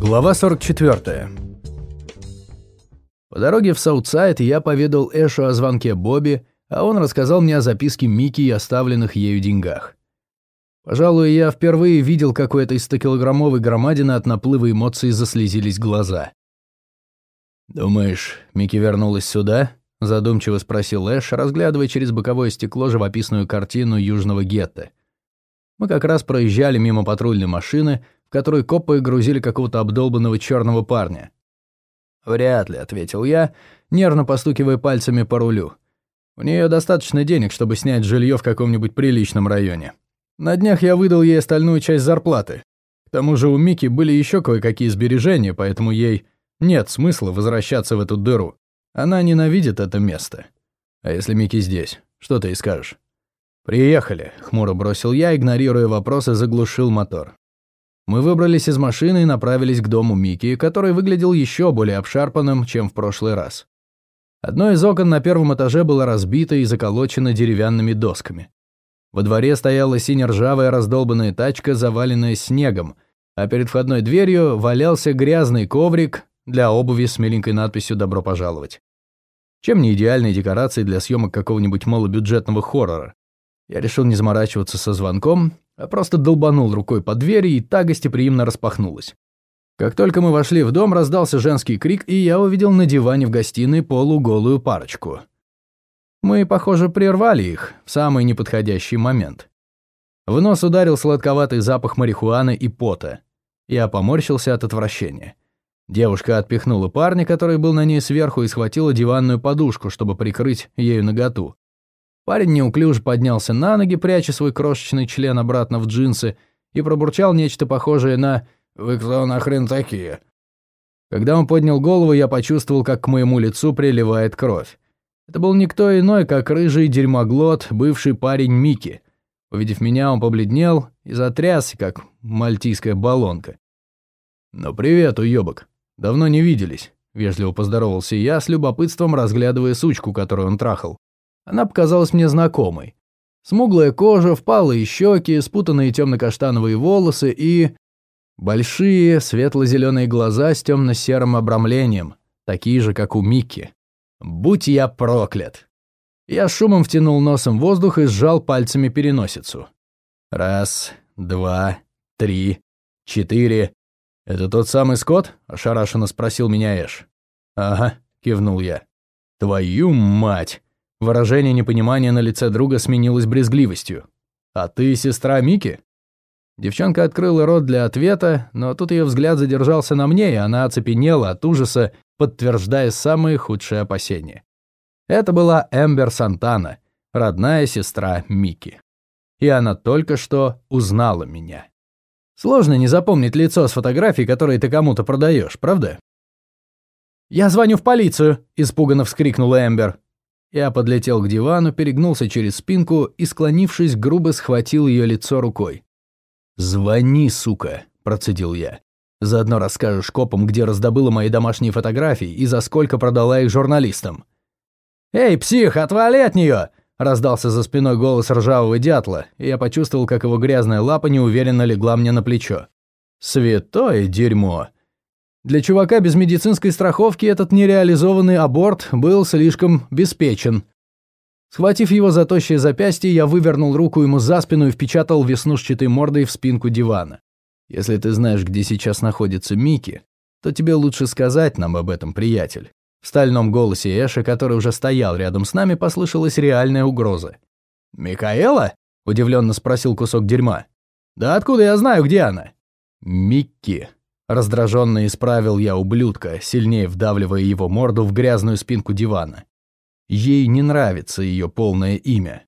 Глава 44. По дороге в Саутсайд я поведал Эшу о звонке Бобби, а он рассказал мне о записке Микки и оставленных ею деньгах. Пожалуй, я впервые видел, как у этой 100-килограммовой громадины от наплыва эмоций заслезились глаза. «Думаешь, Микки вернулась сюда?» — задумчиво спросил Эш, разглядывая через боковое стекло живописную картину южного гетто. Мы как раз проезжали мимо патрульной машины, в которой копы грузили какого-то обдолбанного черного парня. «Вряд ли», — ответил я, нервно постукивая пальцами по рулю. «У нее достаточно денег, чтобы снять жилье в каком-нибудь приличном районе. На днях я выдал ей остальную часть зарплаты. К тому же у Мики были еще кое-какие сбережения, поэтому ей нет смысла возвращаться в эту дыру. Она ненавидит это место. А если Мики здесь, что ты и скажешь? «Приехали», — хмуро бросил я, игнорируя вопрос и заглушил мотор. Мы выбрались из машины и направились к дому Мики, который выглядел еще более обшарпанным, чем в прошлый раз. Одно из окон на первом этаже было разбито и заколочено деревянными досками. Во дворе стояла сине-ржавая раздолбанная тачка, заваленная снегом, а перед входной дверью валялся грязный коврик, для обуви с миленькой надписью «Добро пожаловать». Чем не идеальные декорации для съемок какого-нибудь малобюджетного хоррора. Я решил не заморачиваться со звонком, а просто долбанул рукой по двери, и та гостеприимно распахнулась. Как только мы вошли в дом, раздался женский крик, и я увидел на диване в гостиной полуголую парочку. Мы, похоже, прервали их в самый неподходящий момент. В нос ударил сладковатый запах марихуаны и пота. Я поморщился от отвращения. Девушка отпихнула парня, который был на ней сверху, и схватила диванную подушку, чтобы прикрыть ею наготу. Парень неуклюже поднялся на ноги, пряча свой крошечный член обратно в джинсы, и пробурчал нечто похожее на «Вы кто нахрен такие?». Когда он поднял голову, я почувствовал, как к моему лицу приливает кровь. Это был никто иной, как рыжий дерьмоглот, бывший парень Мики. Увидев меня, он побледнел и затрясся, как мальтийская баллонка. «Ну привет, уёбок», «Давно не виделись», — вежливо поздоровался я, с любопытством разглядывая сучку, которую он трахал. Она показалась мне знакомой. Смуглая кожа, впалые щеки, спутанные темно-каштановые волосы и... Большие светло-зеленые глаза с темно-серым обрамлением, такие же, как у Микки. Будь я проклят. Я шумом втянул носом воздух и сжал пальцами переносицу. Раз, два, три, четыре. «Это тот самый Скотт?» – ошарашенно спросил меня Эш. «Ага», – кивнул я. «Твою мать!» Выражение непонимания на лице друга сменилось брезгливостью. «А ты сестра Мики?» Девчонка открыла рот для ответа, но тут ее взгляд задержался на мне, и она оцепенела от ужаса, подтверждая самые худшие опасения. Это была Эмбер Сантана, родная сестра Мики. И она только что узнала меня. Сложно не запомнить лицо с фотографий, которые ты кому-то продаешь, правда? «Я звоню в полицию!» – испуганно вскрикнула Эмбер. Я подлетел к дивану, перегнулся через спинку и, склонившись, грубо схватил ее лицо рукой. «Звони, сука!» – процедил я. «Заодно расскажешь копам, где раздобыла мои домашние фотографии и за сколько продала их журналистам». «Эй, псих, отвали от нее!» Раздался за спиной голос ржавого дятла, и я почувствовал, как его грязная лапа неуверенно легла мне на плечо. Святое дерьмо. Для чувака без медицинской страховки этот нереализованный аборт был слишком беспечен. Схватив его за тощее запястье, я вывернул руку ему за спину и впечатал веснушчатой мордой в спинку дивана. «Если ты знаешь, где сейчас находится Микки, то тебе лучше сказать нам об этом, приятель. В стальном голосе Эша, который уже стоял рядом с нами, послышалась реальная угроза. «Микаэла?» – удивленно спросил кусок дерьма. «Да откуда я знаю, где она?» «Микки», – раздраженно исправил я ублюдка, сильнее вдавливая его морду в грязную спинку дивана. Ей не нравится ее полное имя.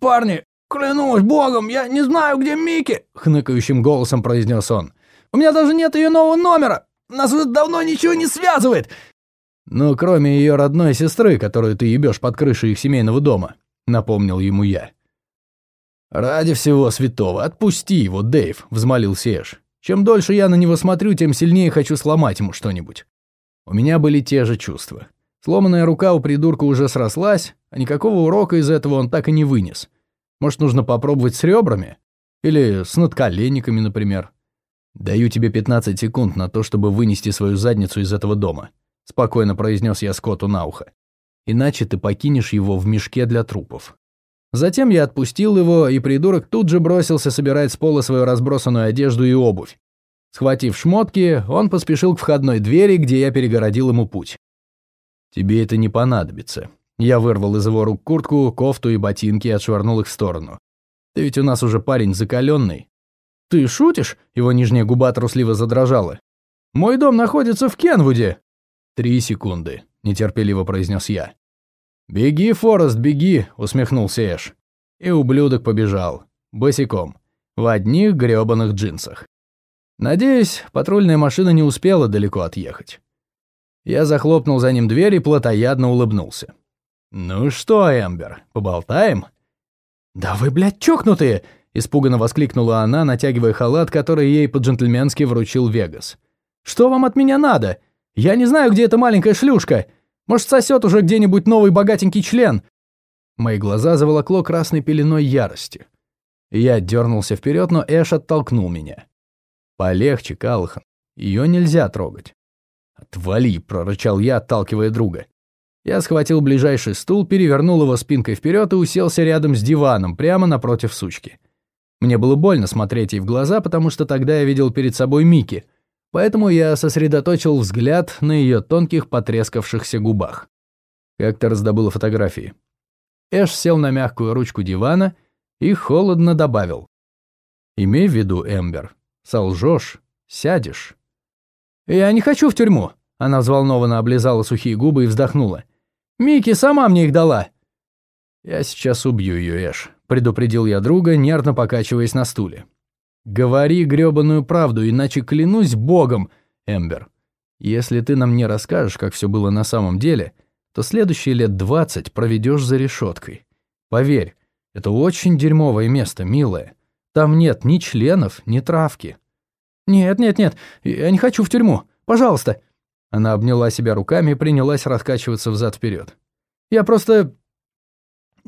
«Парни, клянусь богом, я не знаю, где Микки!» – хныкающим голосом произнес он. «У меня даже нет ее нового номера! Нас уже давно ничего не связывает! «Ну, кроме ее родной сестры, которую ты ебешь под крышей их семейного дома», — напомнил ему я. «Ради всего святого, отпусти его, Дэйв», — взмолился Эш. «Чем дольше я на него смотрю, тем сильнее хочу сломать ему что-нибудь». У меня были те же чувства. Сломанная рука у придурка уже срослась, а никакого урока из этого он так и не вынес. Может, нужно попробовать с ребрами? Или с надколенниками, например. «Даю тебе 15 секунд на то, чтобы вынести свою задницу из этого дома», — спокойно произнес я Скотту на ухо. «Иначе ты покинешь его в мешке для трупов». Затем я отпустил его, и придурок тут же бросился собирать с пола свою разбросанную одежду и обувь. Схватив шмотки, он поспешил к входной двери, где я перегородил ему путь. «Тебе это не понадобится». Я вырвал из его рук куртку, кофту и ботинки и отшвырнул их в сторону. «Ты ведь у нас уже парень закаленный. «Ты шутишь?» — его нижняя губа трусливо задрожала. «Мой дом находится в Кенвуде!» «Три секунды», — нетерпеливо произнес я. «Беги, Форест, беги!» — усмехнулся Эш. И ублюдок побежал. Босиком. В одних грёбаных джинсах. Надеюсь, патрульная машина не успела далеко отъехать. Я захлопнул за ним дверь и плотоядно улыбнулся. «Ну что, Эмбер, поболтаем?» «Да вы, блядь, чокнутые!» Испуганно воскликнула она, натягивая халат, который ей по-джентльменски вручил Вегас. «Что вам от меня надо? Я не знаю, где эта маленькая шлюшка. Может, сосет уже где-нибудь новый богатенький член?» Мои глаза заволокло красной пеленой ярости. Я дернулся вперед, но Эш оттолкнул меня. «Полегче, Калхан. Ее нельзя трогать». «Отвали!» — прорычал я, отталкивая друга. Я схватил ближайший стул, перевернул его спинкой вперед и уселся рядом с диваном, прямо напротив сучки. Мне было больно смотреть ей в глаза, потому что тогда я видел перед собой Мики, поэтому я сосредоточил взгляд на ее тонких потрескавшихся губах. Как то раздобыла фотографии. Эш сел на мягкую ручку дивана и холодно добавил. «Имей в виду, Эмбер, солжешь, сядешь». «Я не хочу в тюрьму», — она взволнованно облизала сухие губы и вздохнула. «Микки сама мне их дала». «Я сейчас убью ее, Эш», предупредил я друга, нервно покачиваясь на стуле. «Говори грёбаную правду, иначе клянусь богом, Эмбер. Если ты нам не расскажешь, как все было на самом деле, то следующие лет двадцать проведешь за решеткой. Поверь, это очень дерьмовое место, милая. Там нет ни членов, ни травки». «Нет, нет, нет, я не хочу в тюрьму. Пожалуйста». Она обняла себя руками и принялась раскачиваться взад вперед. «Я просто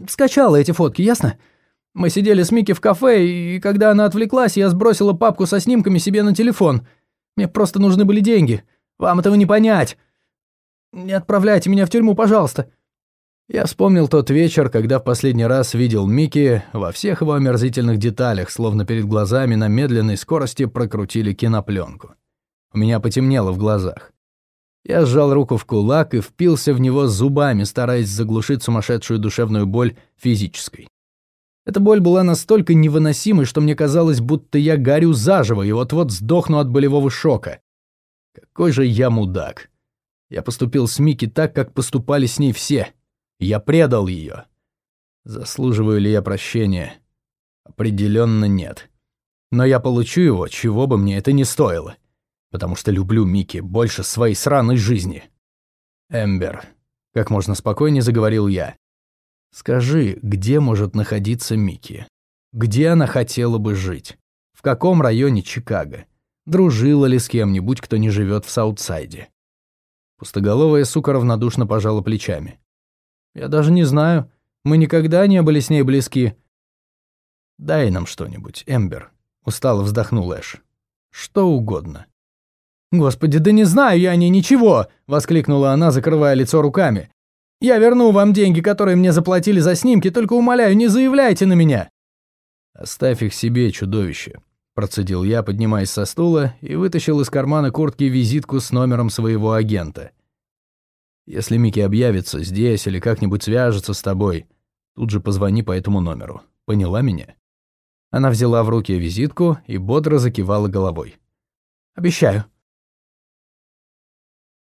скачала эти фотки, ясно? Мы сидели с Микки в кафе, и когда она отвлеклась, я сбросила папку со снимками себе на телефон. Мне просто нужны были деньги. Вам этого не понять. Не отправляйте меня в тюрьму, пожалуйста». Я вспомнил тот вечер, когда в последний раз видел Микки во всех его омерзительных деталях, словно перед глазами на медленной скорости прокрутили кинопленку. У меня потемнело в глазах. Я сжал руку в кулак и впился в него зубами, стараясь заглушить сумасшедшую душевную боль физической. Эта боль была настолько невыносимой, что мне казалось, будто я горю заживо и вот-вот сдохну от болевого шока. Какой же я мудак. Я поступил с Микки так, как поступали с ней все. Я предал ее. Заслуживаю ли я прощения? Определенно нет. Но я получу его, чего бы мне это ни стоило. Потому что люблю Микки больше своей сраной жизни. Эмбер, как можно спокойнее заговорил я. Скажи, где может находиться Микки? Где она хотела бы жить? В каком районе Чикаго? Дружила ли с кем-нибудь, кто не живет в Саутсайде? Пустоголовая сука равнодушно пожала плечами. «Я даже не знаю. Мы никогда не были с ней близки». «Дай нам что-нибудь, Эмбер», — устало вздохнул Эш. «Что угодно». «Господи, да не знаю я о ней ничего!» — воскликнула она, закрывая лицо руками. Я верну вам деньги, которые мне заплатили за снимки, только умоляю, не заявляйте на меня». «Оставь их себе, чудовище», – процедил я, поднимаясь со стула и вытащил из кармана куртки визитку с номером своего агента. «Если Микки объявится здесь или как-нибудь свяжется с тобой, тут же позвони по этому номеру. Поняла меня?» Она взяла в руки визитку и бодро закивала головой. «Обещаю».